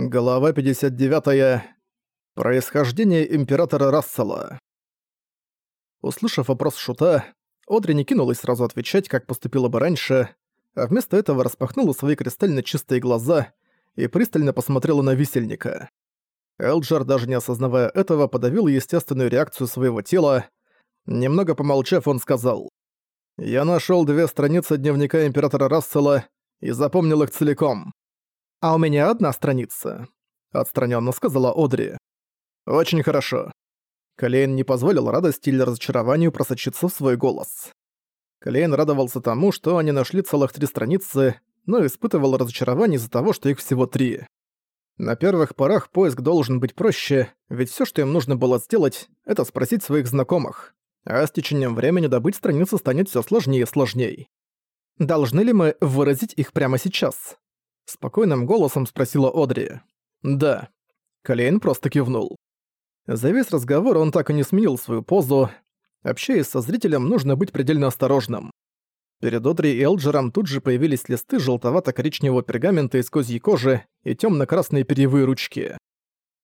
Глава 59. Происхождение императора Рассела. Услышав вопрос Шута, Одри не кинулась сразу отвечать, как поступила бы раньше, а вместо этого распахнула свои кристально чистые глаза и пристально посмотрела на висельника. Элджер, даже не осознавая этого, подавил естественную реакцию своего тела. Немного помолчав, он сказал, «Я нашёл две страницы дневника императора Рассела и запомнил их целиком. «А у меня одна страница», — отстраненно сказала Одри. «Очень хорошо». Калейн не позволил радости или разочарованию просочиться в свой голос. Калейн радовался тому, что они нашли целых три страницы, но испытывал разочарование из-за того, что их всего три. На первых порах поиск должен быть проще, ведь все, что им нужно было сделать, это спросить своих знакомых. А с течением времени добыть страницу станет все сложнее и сложнее. Должны ли мы выразить их прямо сейчас? Спокойным голосом спросила Одри. «Да». Калейн просто кивнул. За весь разговор он так и не сменил свою позу. Общаясь со зрителем, нужно быть предельно осторожным. Перед Одри и Элджером тут же появились листы желтовато-коричневого пергамента из козьей кожи и темно-красные перьевые ручки.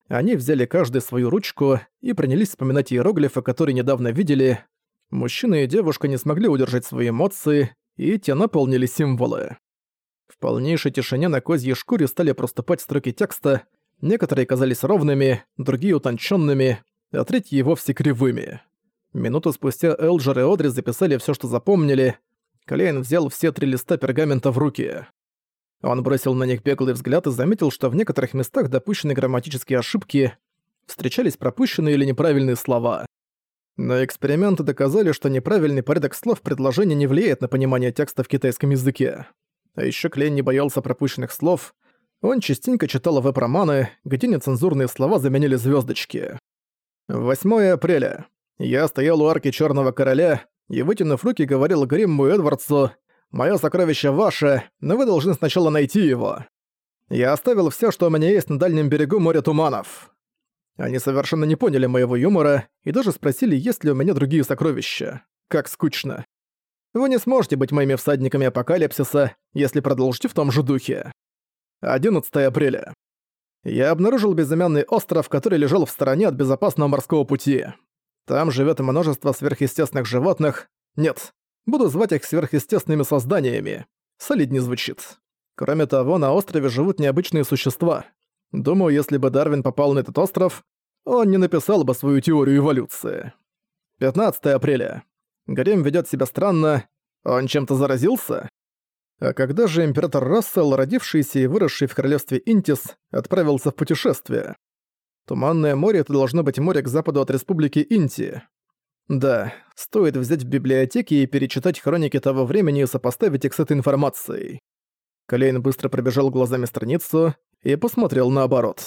Они взяли каждый свою ручку и принялись вспоминать иероглифы, которые недавно видели. Мужчина и девушка не смогли удержать свои эмоции, и те наполнили символы. Полнейшей тишине на козьей шкуре стали проступать строки текста, некоторые казались ровными, другие утонченными, а третьи вовсе кривыми. Минуту спустя Элджер и Одри записали все, что запомнили. Клейн взял все три листа пергамента в руки. Он бросил на них беглый взгляд и заметил, что в некоторых местах допущены грамматические ошибки, встречались пропущенные или неправильные слова. Но эксперименты доказали, что неправильный порядок слов в предложении не влияет на понимание текста в китайском языке. А еще Клейн не боялся пропущенных слов. Он частенько читал веб-романы, где нецензурные слова заменили звездочки. 8 апреля. Я стоял у арки Черного Короля и, вытянув руки, говорил Гримму и Эдвардсу, «Моё сокровище ваше, но вы должны сначала найти его. Я оставил все, что у меня есть на дальнем берегу моря туманов». Они совершенно не поняли моего юмора и даже спросили, есть ли у меня другие сокровища. Как скучно. Вы не сможете быть моими всадниками апокалипсиса, если продолжите в том же духе. 11 апреля. Я обнаружил безымянный остров, который лежал в стороне от безопасного морского пути. Там живет множество сверхъестественных животных. Нет, буду звать их сверхъестественными созданиями. Солиднее звучит. Кроме того, на острове живут необычные существа. Думаю, если бы Дарвин попал на этот остров, он не написал бы свою теорию эволюции. 15 апреля. Грем ведет себя странно. Он чем-то заразился? А когда же император Рассел, родившийся и выросший в королевстве Интис, отправился в путешествие? Туманное море — это должно быть море к западу от республики Инти. Да, стоит взять в библиотеке и перечитать хроники того времени и сопоставить их с этой информацией. Колейн быстро пробежал глазами страницу и посмотрел наоборот.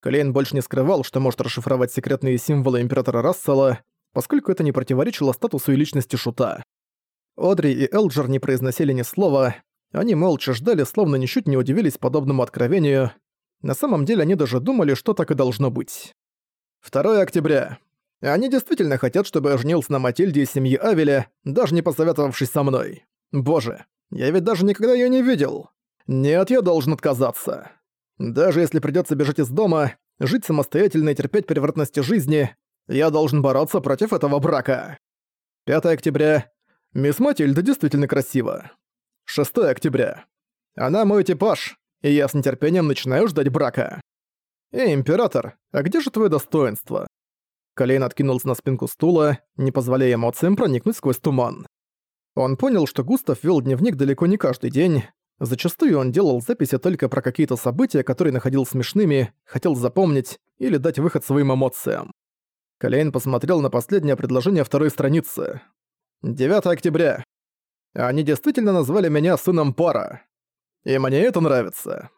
Колейн больше не скрывал, что может расшифровать секретные символы императора Рассела, поскольку это не противоречило статусу и личности Шута. Одри и Элджер не произносили ни слова, они молча ждали, словно ничуть не удивились подобному откровению. На самом деле они даже думали, что так и должно быть. 2 октября. Они действительно хотят, чтобы я женился на Матильде из семьи Авеля, даже не посоветовавшись со мной. Боже, я ведь даже никогда её не видел. Нет, я должен отказаться. Даже если придётся бежать из дома, жить самостоятельно и терпеть превратности жизни, я должен бороться против этого брака. 5 октября. Мисс Матильда действительно красива. 6 октября. Она мой типаж, и я с нетерпением начинаю ждать брака. Эй, император, а где же твое достоинство? Колейн откинулся на спинку стула, не позволяя эмоциям проникнуть сквозь туман. Он понял, что Густав вел дневник далеко не каждый день. Зачастую он делал записи только про какие-то события, которые находил смешными, хотел запомнить или дать выход своим эмоциям. Калейн посмотрел на последнее предложение второй страницы. 9 октября. Они действительно назвали меня сыном пара. И мне это нравится.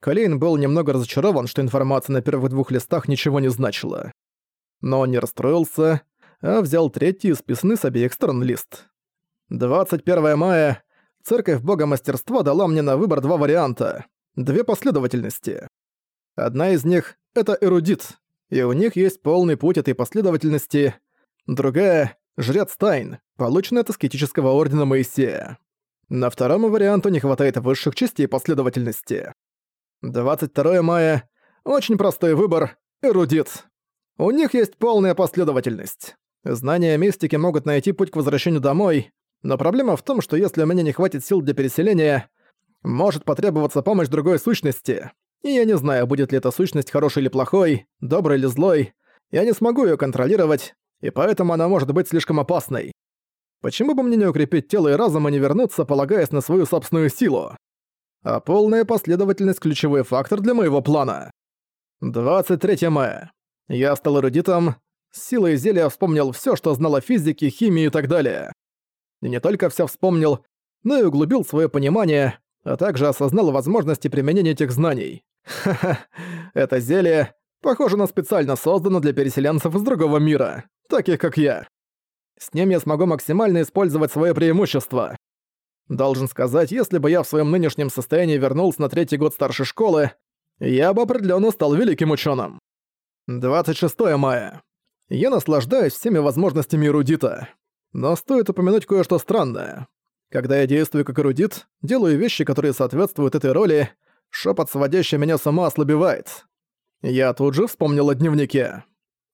Калейн был немного разочарован, что информация на первых двух листах ничего не значила. Но он не расстроился, а взял третий, списанный с обеих сторон лист. 21 мая. Церковь Бога Мастерства дала мне на выбор два варианта. Две последовательности. Одна из них — это эрудит, и у них есть полный путь этой последовательности. Другая — жрец тайн, полученный от аскетического ордена Моисея. На втором варианту не хватает высших частей последовательности. 22 мая. Очень простой выбор. Эрудит. У них есть полная последовательность. Знания мистики могут найти путь к возвращению домой, но проблема в том, что если у меня не хватит сил для переселения, может потребоваться помощь другой сущности. И я не знаю, будет ли эта сущность хорошей или плохой, доброй или злой. Я не смогу ее контролировать, и поэтому она может быть слишком опасной. Почему бы мне не укрепить тело и разум и не вернуться, полагаясь на свою собственную силу? А полная последовательность – ключевой фактор для моего плана. 23 мая. Я стал эрудитом, с силой зелья вспомнил все, что знал о физике, химии и так далее. И не только все вспомнил, но и углубил свое понимание, а также осознал возможности применения этих знаний. Ха-ха, это зелье, похоже, на специально создано для переселенцев из другого мира, таких как я. С ним я смогу максимально использовать свое преимущество. Должен сказать, если бы я в своем нынешнем состоянии вернулся на третий год старшей школы, я бы определенно стал великим ученым. 26 мая. Я наслаждаюсь всеми возможностями эрудита. Но стоит упомянуть кое-что странное. Когда я действую как эрудит, делаю вещи, которые соответствуют этой роли, шепот, сводящий меня с ума, ослабевает. Я тут же вспомнил о дневнике.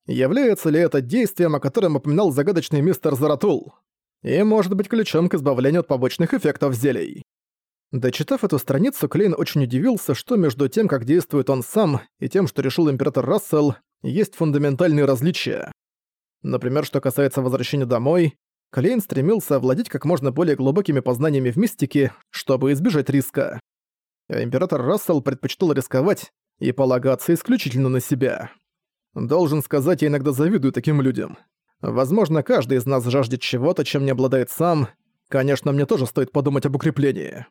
Является ли это действием, о котором упоминал загадочный мистер Заратул? И может быть ключом к избавлению от побочных эффектов зелий. Дочитав эту страницу, Клейн очень удивился, что между тем, как действует он сам, и тем, что решил император Рассел, есть фундаментальные различия. Например, что касается возвращения домой, Клейн стремился овладеть как можно более глубокими познаниями в мистике, чтобы избежать риска. Император Рассел предпочитал рисковать и полагаться исключительно на себя. Должен сказать, я иногда завидую таким людям. Возможно, каждый из нас жаждет чего-то, чем не обладает сам. Конечно, мне тоже стоит подумать об укреплении.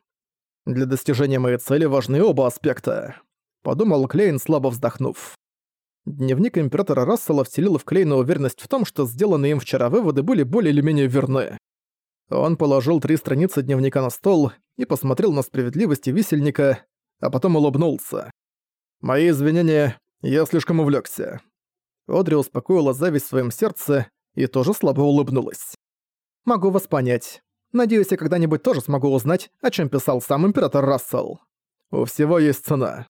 Для достижения моей цели важны оба аспекта. Подумал Клейн, слабо вздохнув. Дневник императора Рассела вселил в Клейна уверенность в том, что сделанные им вчера выводы были более или менее верны. Он положил три страницы дневника на стол и посмотрел на справедливость и висельника, а потом улыбнулся. «Мои извинения, я слишком увлекся. Одри успокоила зависть в своем сердце и тоже слабо улыбнулась. «Могу вас понять. Надеюсь, я когда-нибудь тоже смогу узнать, о чем писал сам император Рассел. У всего есть цена.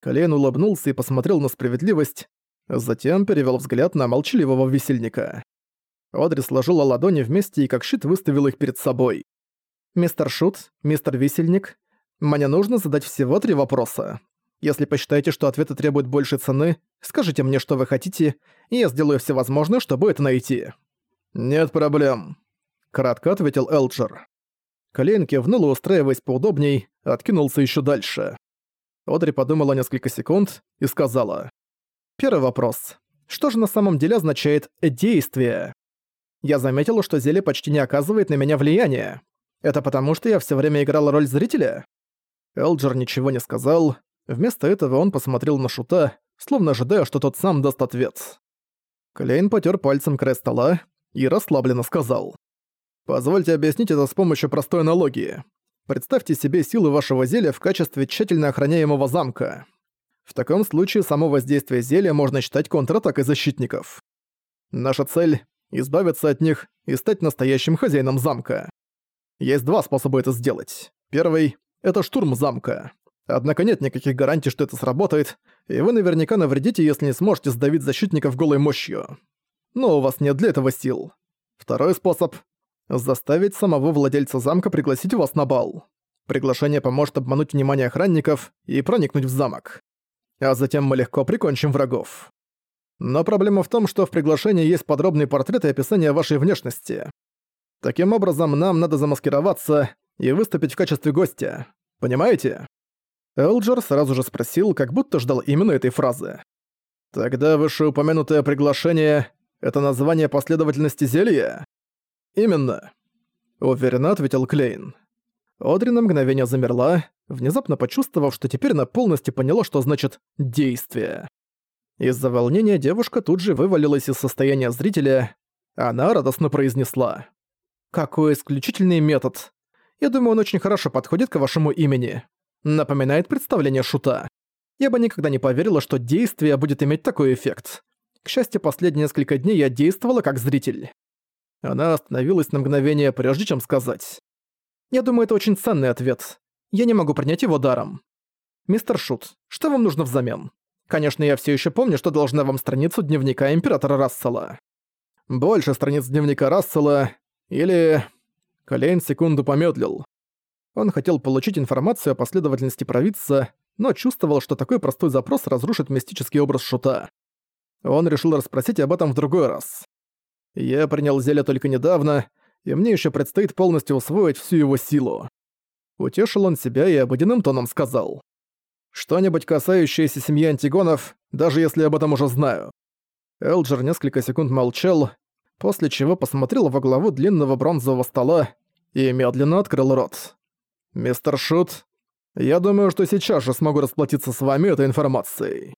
Колен улыбнулся и посмотрел на справедливость, затем перевел взгляд на молчаливого весельника. Одри сложила ладони вместе и как щит выставил их перед собой. «Мистер Шут, мистер Висельник, мне нужно задать всего три вопроса. Если посчитаете, что ответы требуют большей цены, скажите мне, что вы хотите, и я сделаю все возможное, чтобы это найти». «Нет проблем», — кратко ответил Элджер. Колейн кивнул устраиваясь поудобней, откинулся еще дальше. Одри подумала несколько секунд и сказала. «Первый вопрос. Что же на самом деле означает «действие»?» Я заметила, что зелье почти не оказывает на меня влияния. Это потому, что я все время играла роль зрителя?» Элджер ничего не сказал. Вместо этого он посмотрел на Шута, словно ожидая, что тот сам даст ответ. Клейн потер пальцем край стола и расслабленно сказал. «Позвольте объяснить это с помощью простой аналогии. Представьте себе силы вашего зелья в качестве тщательно охраняемого замка. В таком случае само воздействие зелья можно считать контратакой защитников. Наша цель — избавиться от них и стать настоящим хозяином замка. Есть два способа это сделать. Первый — это штурм замка. Однако нет никаких гарантий, что это сработает, и вы наверняка навредите, если не сможете сдавить защитников голой мощью. Но у вас нет для этого сил. Второй способ заставить самого владельца замка пригласить вас на бал. Приглашение поможет обмануть внимание охранников и проникнуть в замок. А затем мы легко прикончим врагов. Но проблема в том, что в приглашении есть подробный портрет и описание вашей внешности. Таким образом, нам надо замаскироваться и выступить в качестве гостя. Понимаете? Элджер сразу же спросил, как будто ждал именно этой фразы. Тогда вышеупомянутое приглашение — это название последовательности зелья? «Именно», — уверенно ответил Клейн. Одри на мгновение замерла, внезапно почувствовав, что теперь она полностью поняла, что значит «действие». Из-за волнения девушка тут же вывалилась из состояния зрителя, она радостно произнесла. «Какой исключительный метод! Я думаю, он очень хорошо подходит к вашему имени. Напоминает представление шута. Я бы никогда не поверила, что действие будет иметь такой эффект. К счастью, последние несколько дней я действовала как зритель. Она остановилась на мгновение, прежде чем сказать. «Я думаю, это очень ценный ответ. Я не могу принять его даром». «Мистер Шут, что вам нужно взамен? Конечно, я все еще помню, что должна вам страницу дневника Императора Рассела. Больше страниц дневника Рассела или...» Колейн секунду помедлил. Он хотел получить информацию о последовательности провидца, но чувствовал, что такой простой запрос разрушит мистический образ Шута. Он решил расспросить об этом в другой раз. Я принял зелье только недавно, и мне еще предстоит полностью усвоить всю его силу. Утешил он себя и обыденным тоном сказал. Что-нибудь касающееся семьи Антигонов, даже если об этом уже знаю. Элджер несколько секунд молчал, после чего посмотрел во главу длинного бронзового стола и медленно открыл рот. «Мистер Шут, я думаю, что сейчас же смогу расплатиться с вами этой информацией».